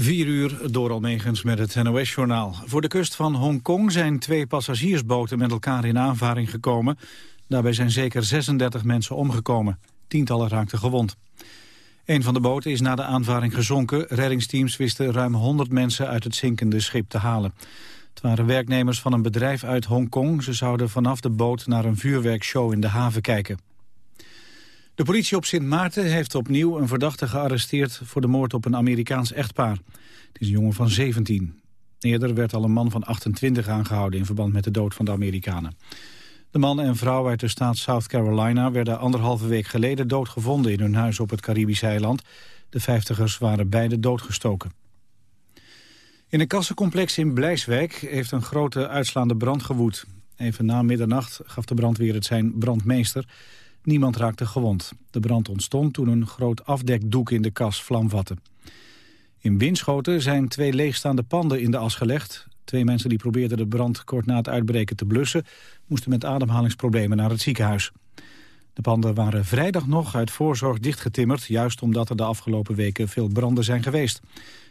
4 uur door Almegens met het NOS-journaal. Voor de kust van Hongkong zijn twee passagiersboten met elkaar in aanvaring gekomen. Daarbij zijn zeker 36 mensen omgekomen. Tientallen raakten gewond. Een van de boten is na de aanvaring gezonken. Reddingsteams wisten ruim 100 mensen uit het zinkende schip te halen. Het waren werknemers van een bedrijf uit Hongkong. Ze zouden vanaf de boot naar een vuurwerkshow in de haven kijken. De politie op Sint Maarten heeft opnieuw een verdachte gearresteerd... voor de moord op een Amerikaans echtpaar. Het is een jongen van 17. Eerder werd al een man van 28 aangehouden... in verband met de dood van de Amerikanen. De man en vrouw uit de staat South Carolina... werden anderhalve week geleden doodgevonden in hun huis op het Caribische eiland. De vijftigers waren beide doodgestoken. In een kassencomplex in Blijswijk heeft een grote uitslaande brand gewoed. Even na middernacht gaf de brandweer het zijn brandmeester... Niemand raakte gewond. De brand ontstond toen een groot afdekdoek in de kas vlam vatte. In Winschoten zijn twee leegstaande panden in de as gelegd. Twee mensen die probeerden de brand kort na het uitbreken te blussen... moesten met ademhalingsproblemen naar het ziekenhuis. De panden waren vrijdag nog uit voorzorg dichtgetimmerd... juist omdat er de afgelopen weken veel branden zijn geweest.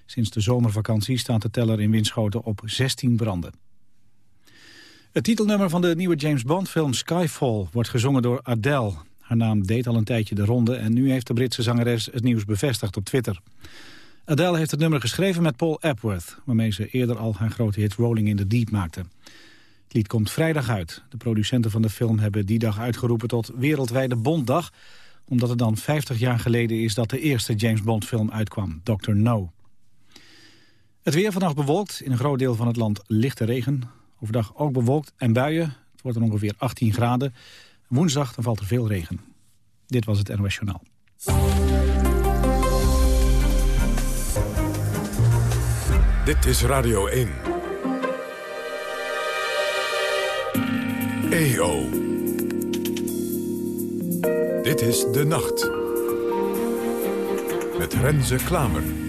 Sinds de zomervakantie staat de teller in Winschoten op 16 branden. Het titelnummer van de nieuwe James Bond-film Skyfall wordt gezongen door Adele. Haar naam deed al een tijdje de ronde en nu heeft de Britse zangeres het nieuws bevestigd op Twitter. Adele heeft het nummer geschreven met Paul Epworth, waarmee ze eerder al haar grote hit Rolling in the Deep maakte. Het lied komt vrijdag uit. De producenten van de film hebben die dag uitgeroepen tot Wereldwijde Bonddag, omdat het dan 50 jaar geleden is dat de eerste James Bond film uitkwam, Dr. No. Het weer vannacht bewolkt, in een groot deel van het land lichte regen. Overdag ook bewolkt en buien. Het wordt dan ongeveer 18 graden. Woensdag dan valt er veel regen. Dit was het NOS Journaal. Dit is Radio 1. EO. Dit is De Nacht. Met Renze Klamer.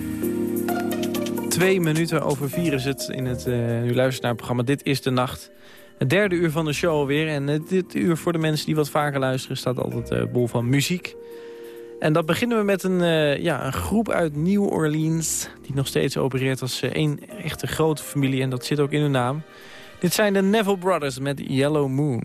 Twee minuten over vier is het in het... Uh, u luistert naar het programma Dit is de Nacht. Het derde uur van de show alweer. En uh, dit uur voor de mensen die wat vaker luisteren... staat altijd uh, bol van muziek. En dat beginnen we met een, ja, een groep uit New Orleans... die nog steeds opereert als één echte grote familie. En dat zit ook in hun naam. Dit zijn de Neville Brothers met Yellow Moon.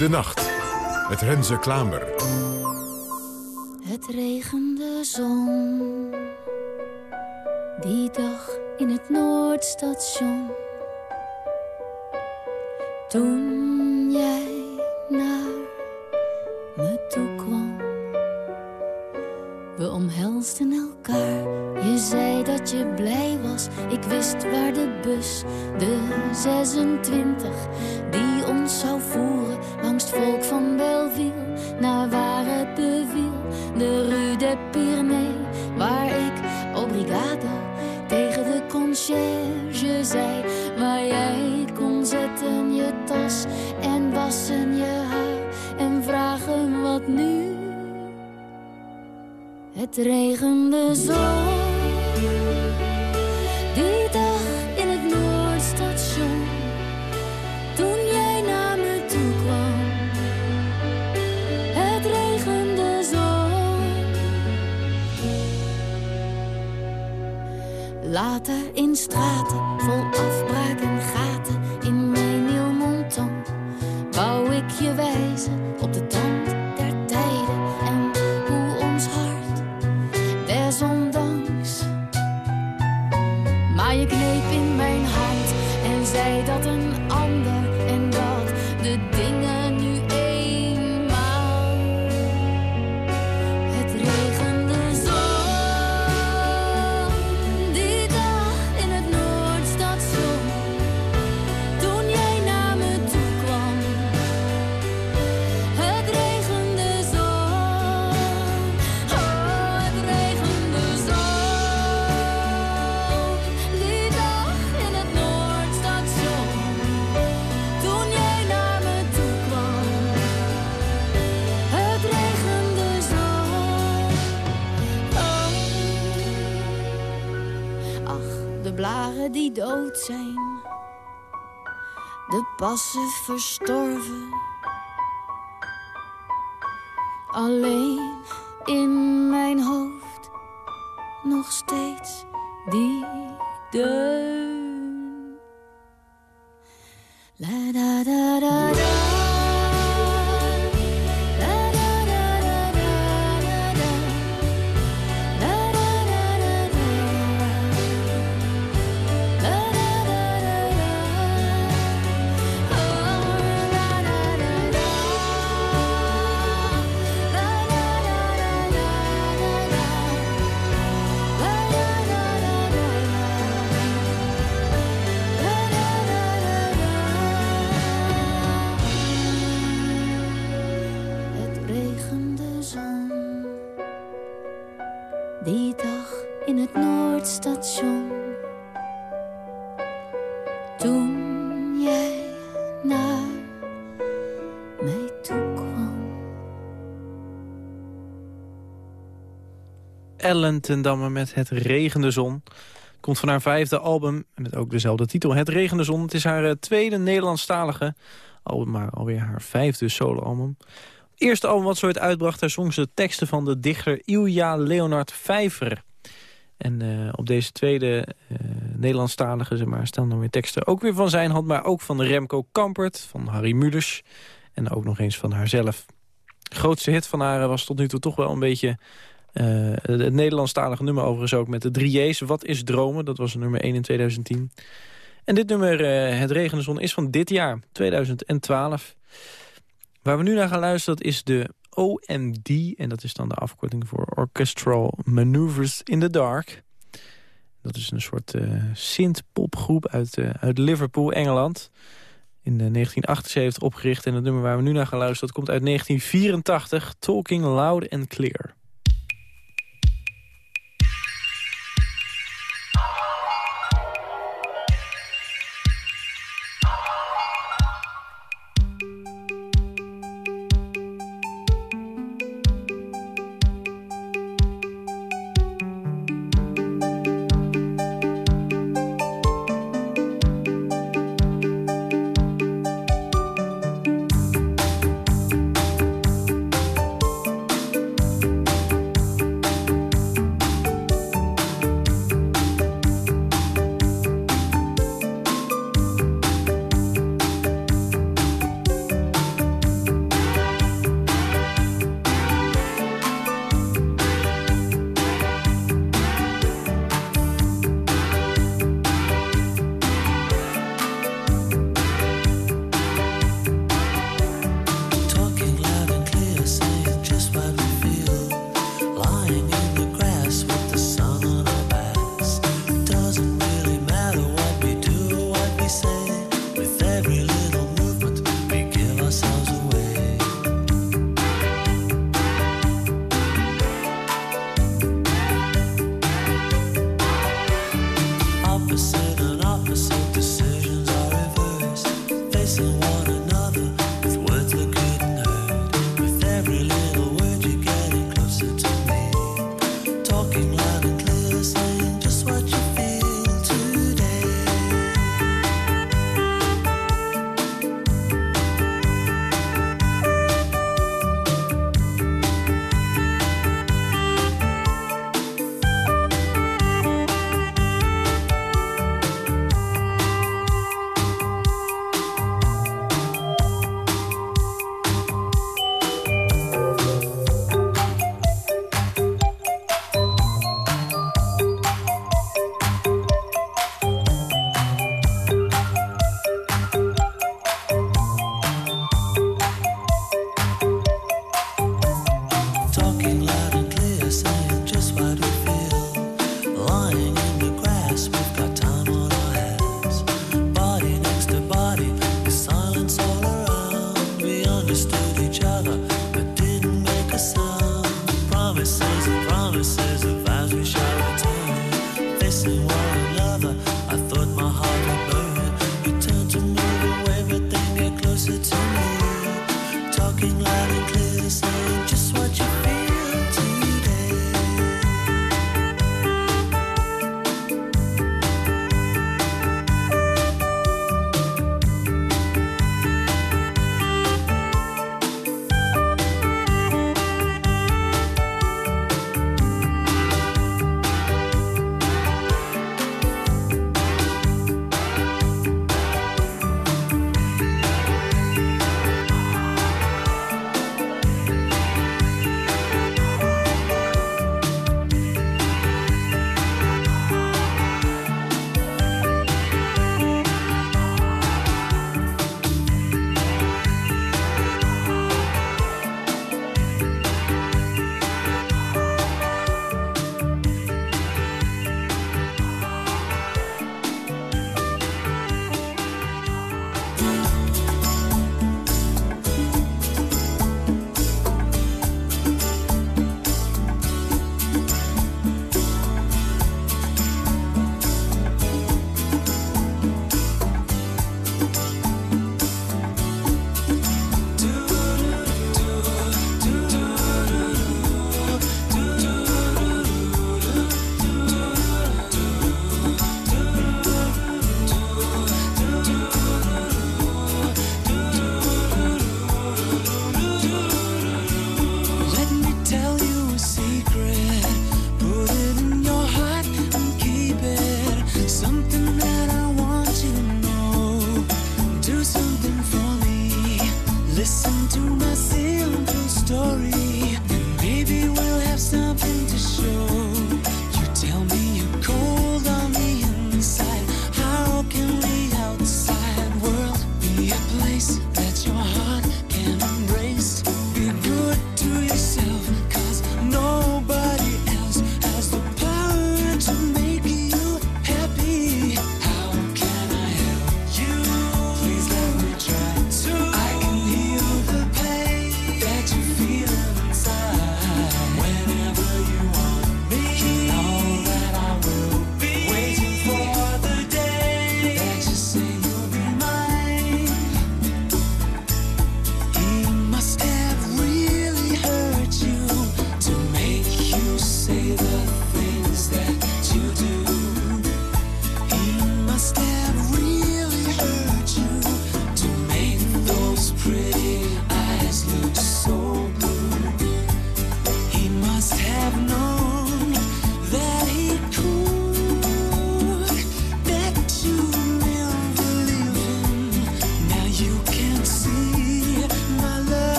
De Nacht met Renze Klamer. Later in straten vol afbraak en gaten. In mijn nieuw monton. Wou ik je wijzen als ze verstorven. Noordstation. Toen jij naar mij toe kwam. Ellen ten Damme met Het Regende Zon. Komt van haar vijfde album, met ook dezelfde titel, Het Regende Zon. Het is haar eh, tweede Nederlandstalige album, maar alweer haar vijfde soloalbum. Eerste album wat ze uitbracht, daar zong ze teksten van de dichter Ilja Leonard Vijver. En eh, op deze tweede eh Nederlandstalige zeg maar, staan dan weer teksten ook weer van zijn hand... maar ook van Remco Kampert, van Harry Mulisch en ook nog eens van haarzelf. Grootste hit van haar was tot nu toe toch wel een beetje... eh, het Nederlandstalige nummer overigens ook met de drie J's. Wat is dromen? Dat was nummer 1 in 2010. En dit nummer, eh, Het Regende Zon, is van dit jaar, 2012. Waar we nu naar gaan luisteren, dat is de OMD. En dat is dan de afkorting voor Orchestral Maneuvers in the Dark. Dat is een soort eh synth-popgroep uit, eh, uit Liverpool, Engeland. In eh, 1978 opgericht. En het nummer waar we nu naar gaan luisteren, dat komt uit 1984. Talking Loud and Clear.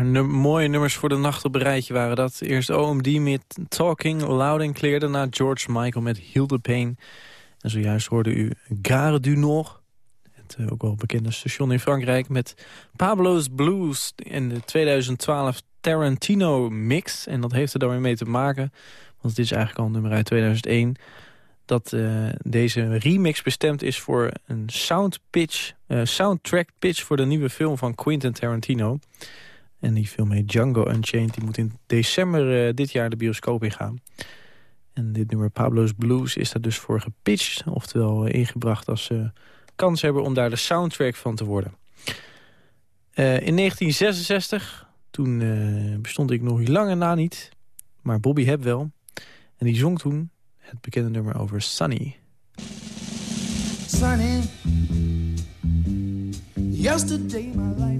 Paar mooie nummers voor de nacht op een rijtje waren dat. Eerst OMD met Talking Loud and Clear. Daarna George Michael met Hilde Pain. En zojuist hoorde u Gare du Nord. Het eh, ook wel bekende station in Frankrijk. Met Pablo's Blues in de 2012 Tarantino mix. En dat heeft er weer mee te maken. Want het is eigenlijk al nummer uit 2001 dat uh, deze remix bestemd is voor een sound pitch, uh, soundtrack pitch voor de nieuwe film van Quentin Tarantino. En die film heet Django Unchained. Die moet in december uh, dit jaar de bioscoop ingaan. En dit nummer Pablo's Blues is daar dus voor gepitcht. Oftewel ingebracht als ze kans hebben om daar de soundtrack van te worden. in 1966, toen bestond ik nog lange na niet. Maar Bobby Heb wel. En die zong toen het bekende nummer over Sunny. Sunny Yesterday my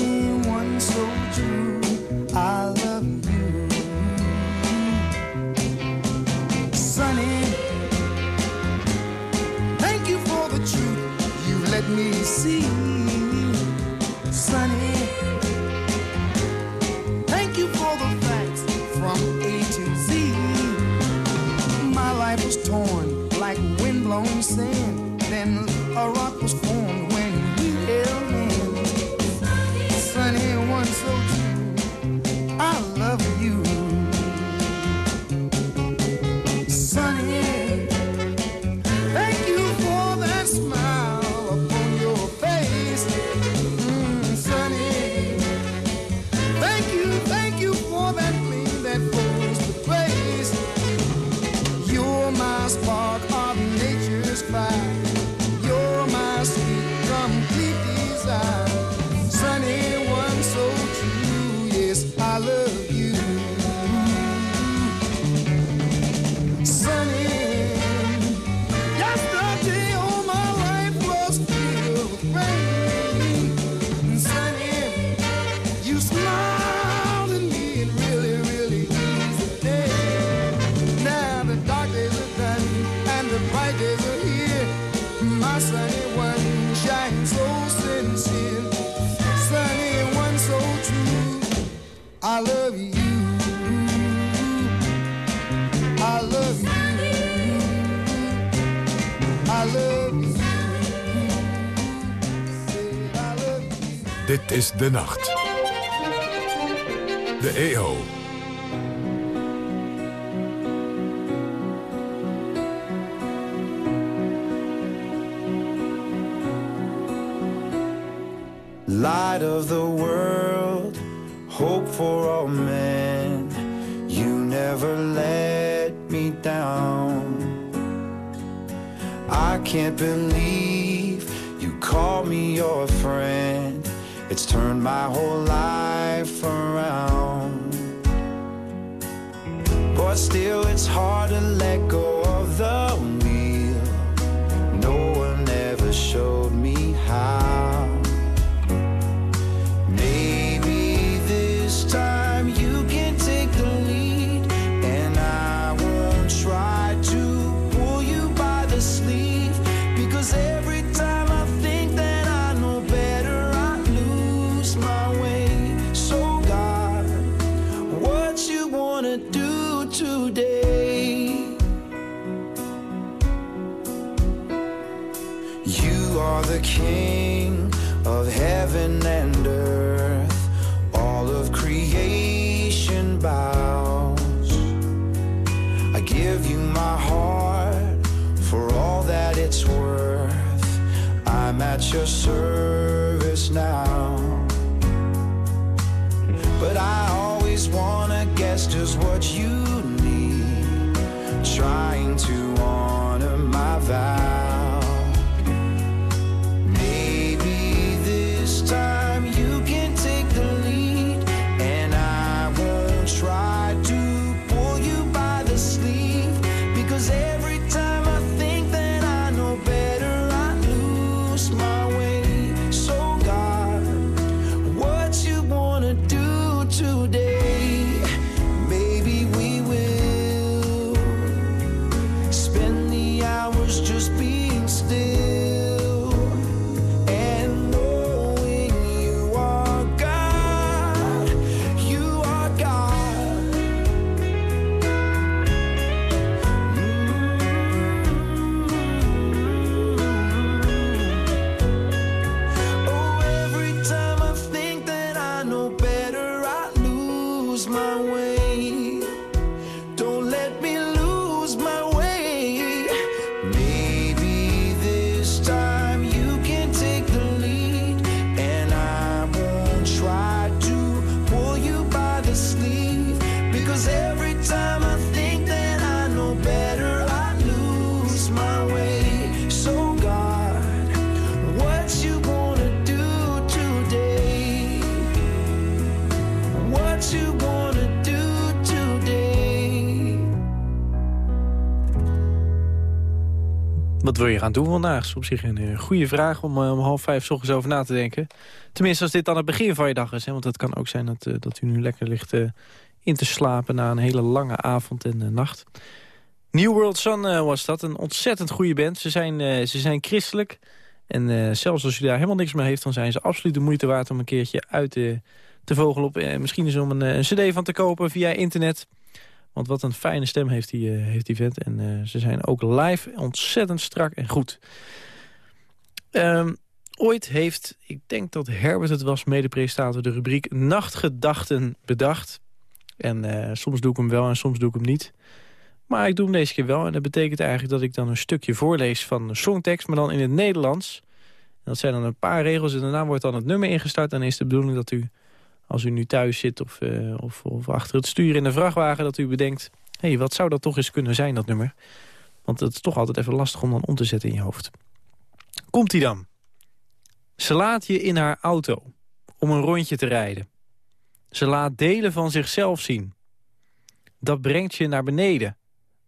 same I love you. I love you. I love you. I love you. Dit is De Nacht. De EO. light of the world, hope for all men. You never let me down. I can't believe you call me your friend. It's turned my whole life around. But still, it's hard to let go of the wil je gaan doen vandaag? is op zich een eh, goede vraag om eh, om half vijf 's ochtends over na te denken. Tenminste, als dit dan het begin van je dag is. Hè? Want het kan ook zijn dat, eh, dat u nu lekker ligt in te slapen... na een hele lange avond en nacht. New World Sun was dat. Een ontzettend goede band. Ze zijn, ze zijn christelijk. En zelfs als u daar helemaal niks mee heeft... dan zijn ze absoluut de moeite waard om een keertje uit te, vogelen. Op, misschien eens om een, een cd van te kopen via internet... Want wat een fijne stem heeft die, eh, heeft die vent. En eh, ze zijn ook live ontzettend strak en goed. Ehm, ooit heeft, ik denk dat Herbert het was, medepresentator... de rubriek Nachtgedachten bedacht. En eh, soms doe ik hem wel en soms doe ik hem niet. Maar ik doe hem deze keer wel. En dat betekent eigenlijk dat ik dan een stukje voorlees van een songtekst... maar dan in het Nederlands. En dat zijn dan een paar regels en daarna wordt dan het nummer ingestart. En is de bedoeling dat u als u nu thuis zit of, eh, of, of achter het stuur in een vrachtwagen... dat u bedenkt, hé, hey, wat zou dat toch eens kunnen zijn, dat nummer? Want het is toch altijd even lastig om dan om te zetten in je hoofd. Komt-ie dan. Ze laat je in haar auto om een rondje te rijden. Ze laat delen van zichzelf zien. Dat brengt je naar beneden.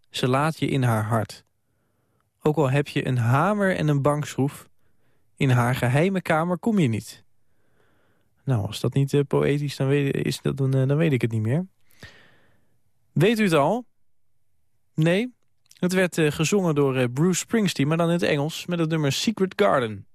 Ze laat je in haar hart. Ook al heb je een hamer en een bankschroef... in haar geheime kamer kom je niet... Nou, als dat niet uh, poëtisch dan weet, is, dan, uh, dan weet ik het niet meer. Weet u het al? Nee? Het werd uh, gezongen door Bruce Springsteen, maar dan in het Engels... met het nummer Secret Garden.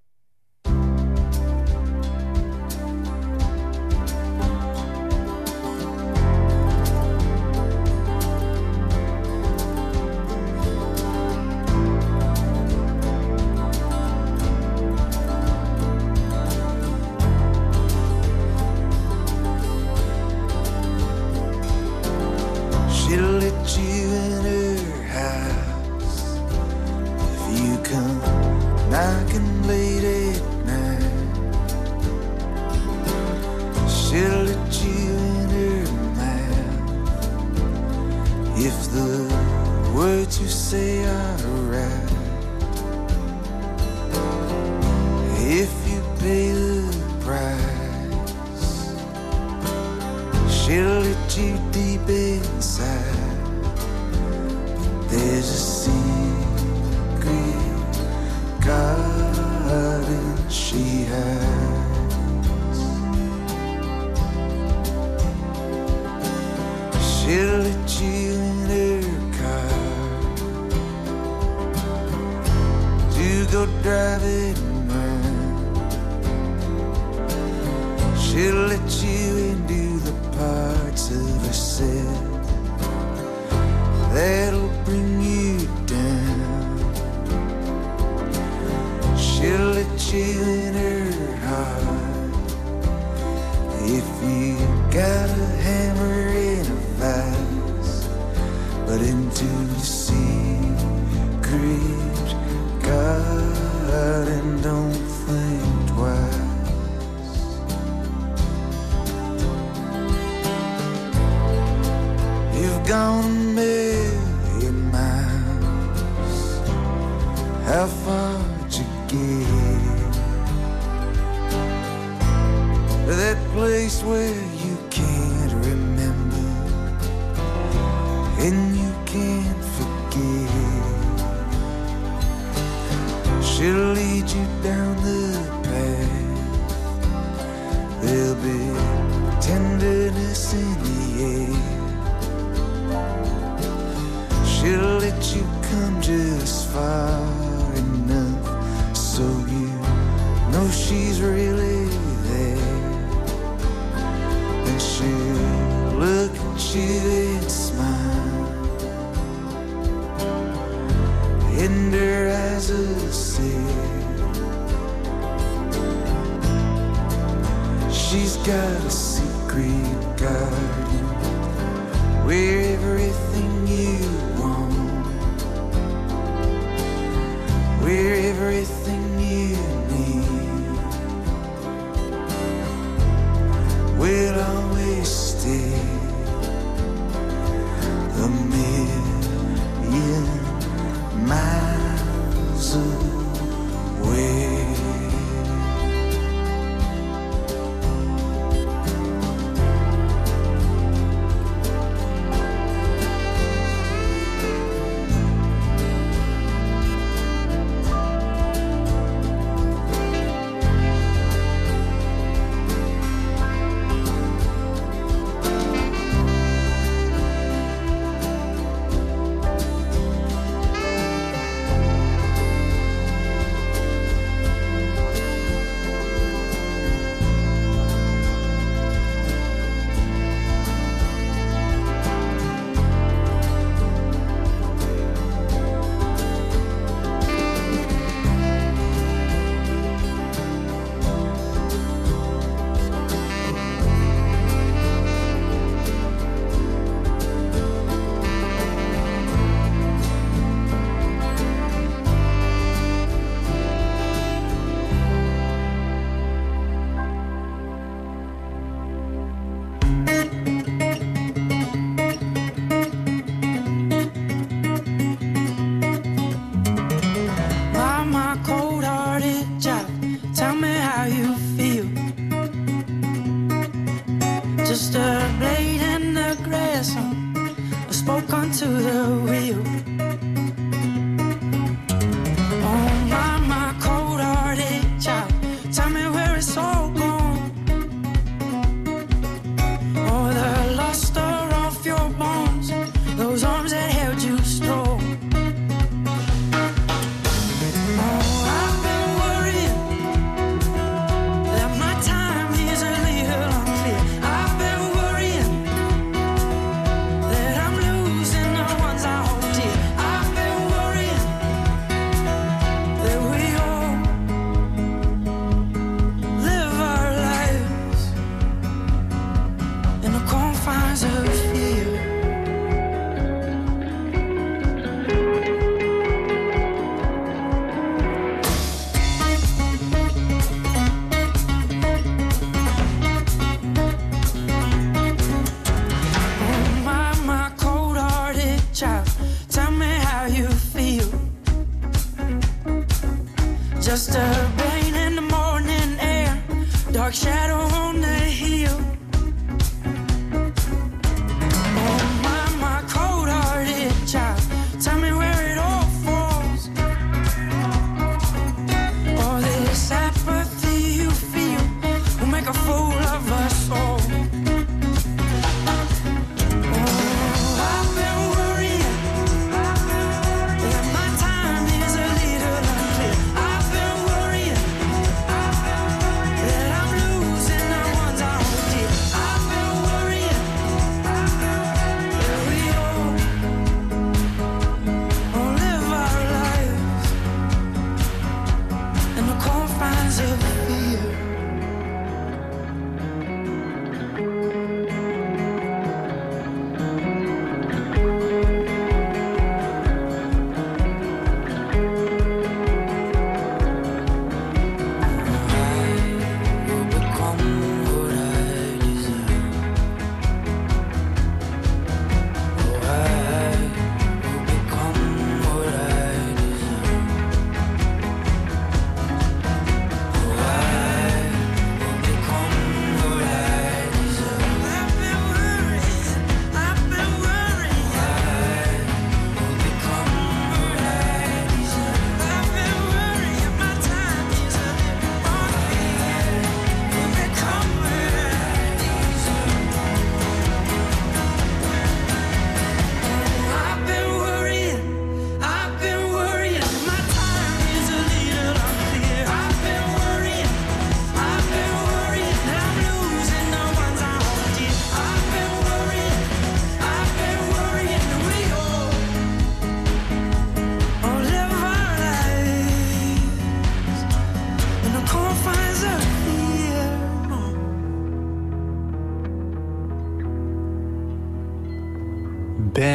stupid smile. And her eyes are sad She's got a secret garden Where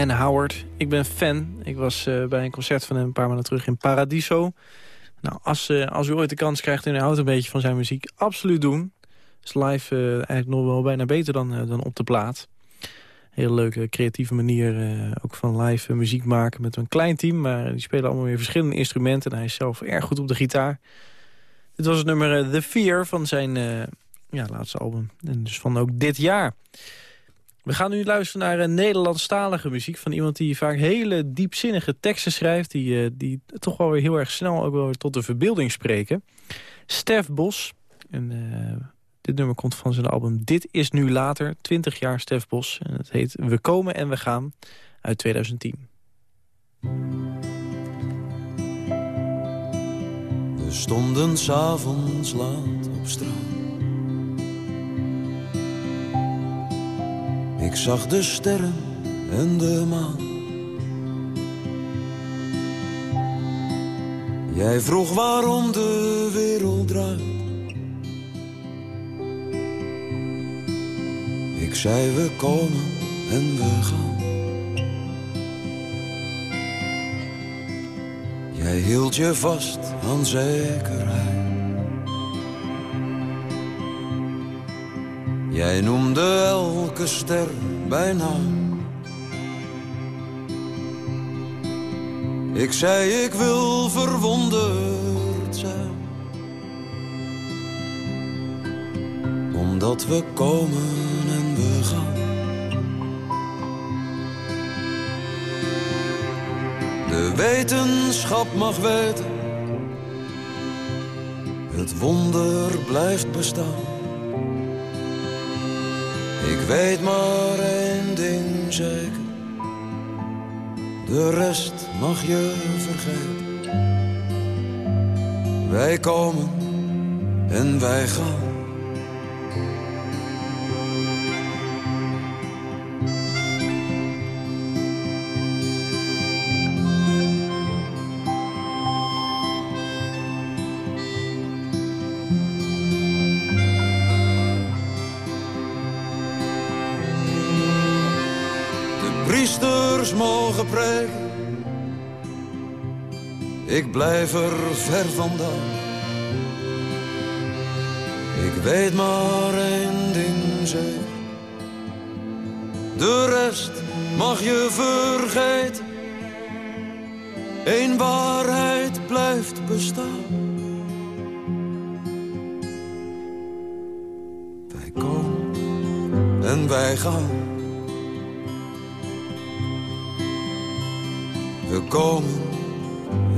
Howard. Ik ben fan. Ik was eh, bij een concert van hem een paar maanden terug in Paradiso. Nou, als, uh, als u ooit de kans krijgt en u houdt een beetje van zijn muziek... absoluut doen. Is live uh, eigenlijk nog wel bijna beter dan, dan op de plaat. Hele leuke, creatieve manier ook van live muziek maken met een klein team. Maar die spelen allemaal weer verschillende instrumenten. En hij is zelf erg goed op de gitaar. Dit was het nummer The Fear van zijn ja, laatste album. En dus van ook dit jaar. We gaan nu luisteren naar een Nederlandstalige muziek... van iemand die vaak hele diepzinnige teksten schrijft... die, uh, die toch wel weer heel erg snel ook wel tot de verbeelding spreken. Stef Bos. En, uh, dit nummer komt van zijn album Dit is nu later. 20 jaar Stef Bos. En het heet We komen en we gaan uit 2010. We stonden s'avonds laat op straat Ik zag de sterren en de maan. Jij vroeg waarom de wereld draait. Ik zei we komen en we gaan. Jij hield je vast aan zekerheid. Jij noemde elke ster bij naam. Ik zei ik wil verwonderd zijn. Omdat we komen en we gaan. De wetenschap mag weten. Het wonder blijft bestaan. Ik weet maar één ding zeker. De rest mag je vergeten. Wij komen en wij gaan. Ik blijf er ver vandaan. Ik weet maar één ding zeker. De rest mag je vergeten. Eén waarheid blijft bestaan. Wij komen en wij gaan. Komen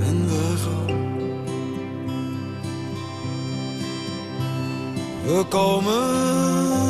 en we gaan. We komen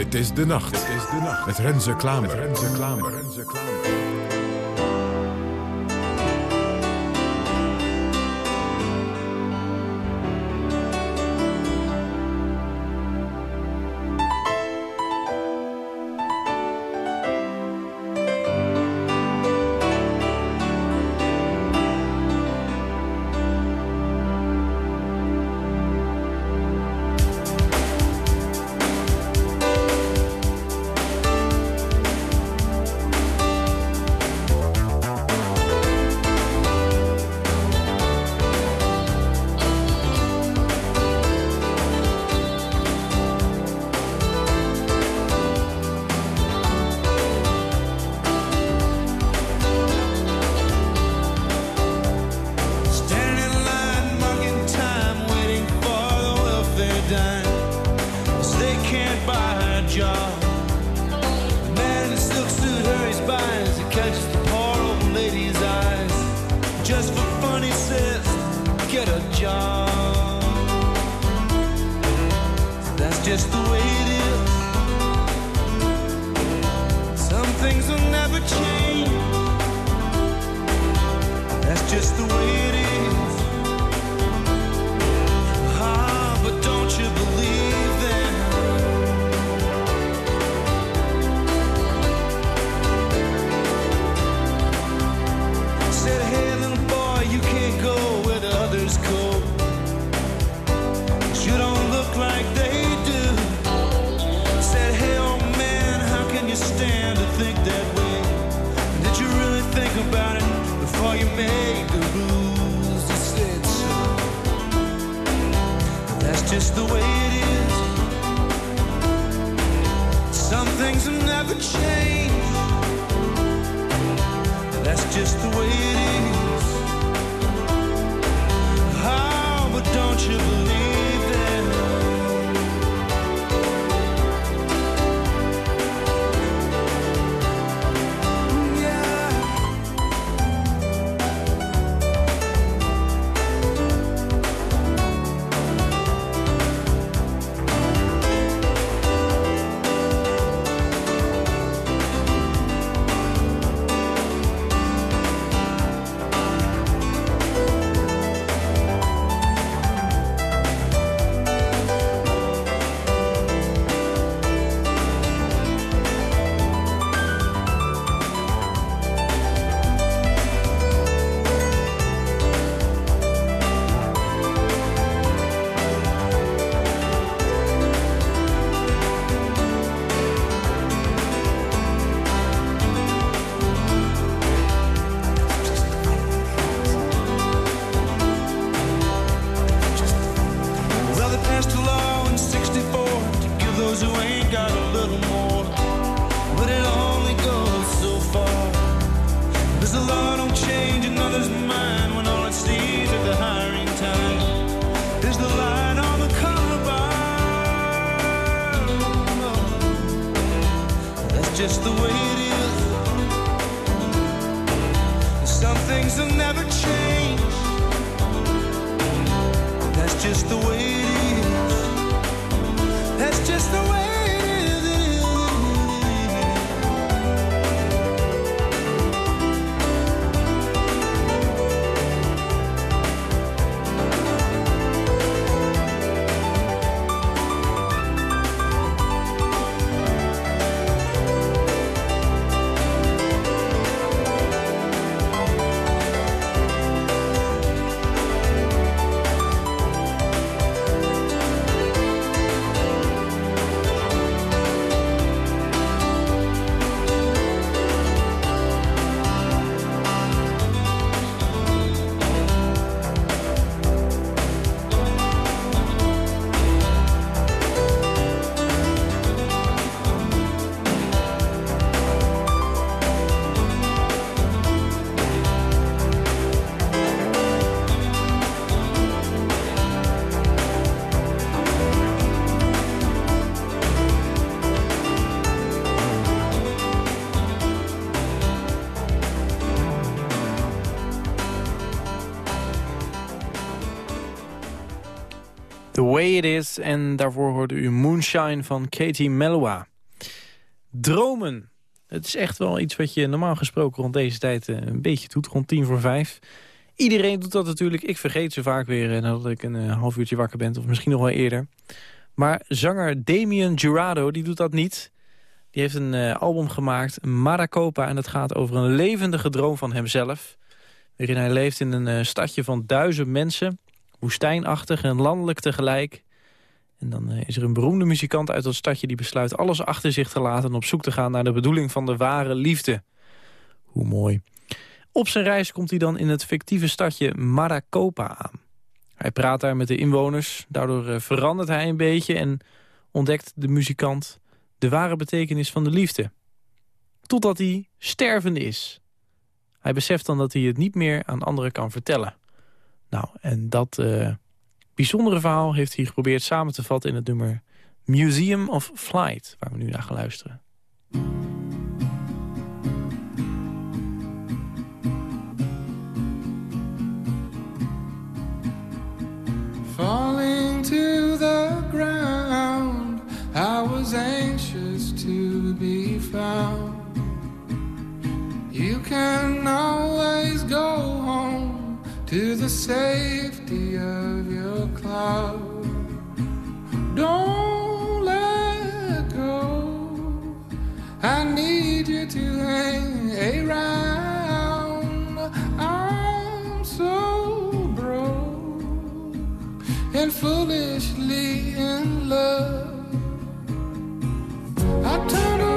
Dit is de nacht. Dit is de nacht. Met Renze Klamer. Met Renze Klamer. Renze Klamer. before you make the rules that said. That's just the way it is. Some things have never changed. That's just the way it is. Oh, but don't you believe? Is. En daarvoor hoorde u Moonshine van Katie Melua. Dromen. Het is echt wel iets wat je normaal gesproken rond deze tijd eh, een beetje doet. Rond tien voor vijf. Iedereen doet dat natuurlijk. Ik vergeet ze vaak weer eh, nadat ik een eh, half uurtje wakker ben. Of misschien nog wel eerder. Maar zanger Damien Jurado die doet dat niet. Die heeft een album gemaakt, Maracopa. En dat gaat over een levendige droom van hemzelf. Waarin hij leeft in een stadje van duizend mensen woestijnachtig en landelijk tegelijk. En dan eh, is er een beroemde muzikant uit dat stadje die besluit alles achter zich te laten... en op zoek te gaan naar de bedoeling van de ware liefde. Hoe mooi. Op zijn reis komt hij dan in het fictieve stadje Maracopa aan. Hij praat daar met de inwoners, daardoor eh, verandert hij een beetje... en ontdekt de muzikant de ware betekenis van de liefde. Totdat hij stervende is. Hij beseft dan dat hij het niet meer aan anderen kan vertellen. Nou, en dat eh, bijzondere verhaal heeft hij geprobeerd samen te vatten... in het nummer Museum of Flight, waar we nu naar gaan luisteren. falling to the ground. I was anxious to be found. You can always go to the safety of your cloud. Don't let go. I need you to hang around. I'm so broke and foolishly in love. I turned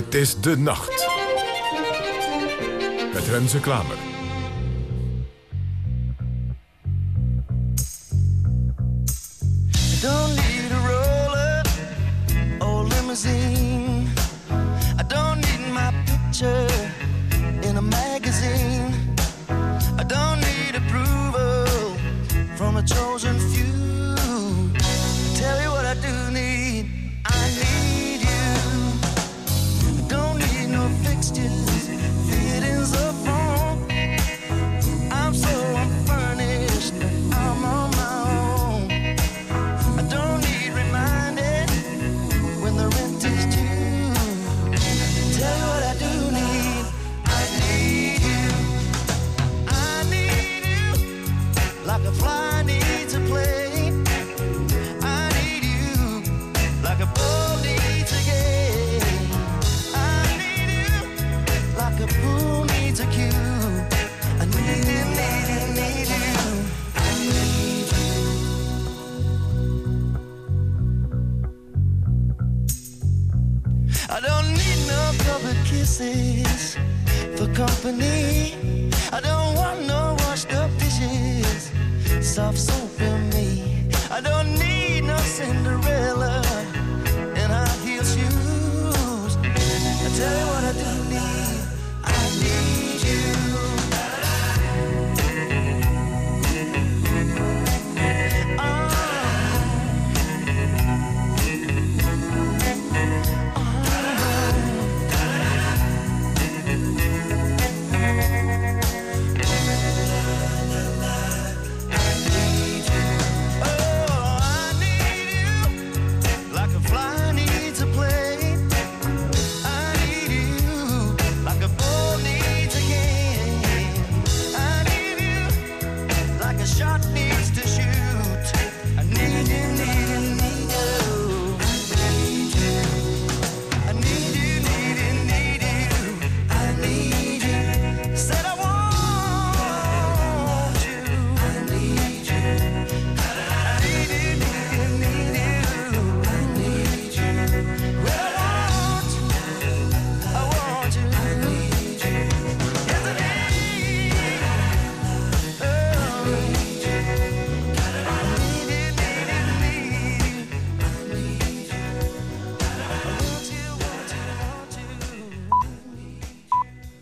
Dit is De Nacht. Met Renze Klamer.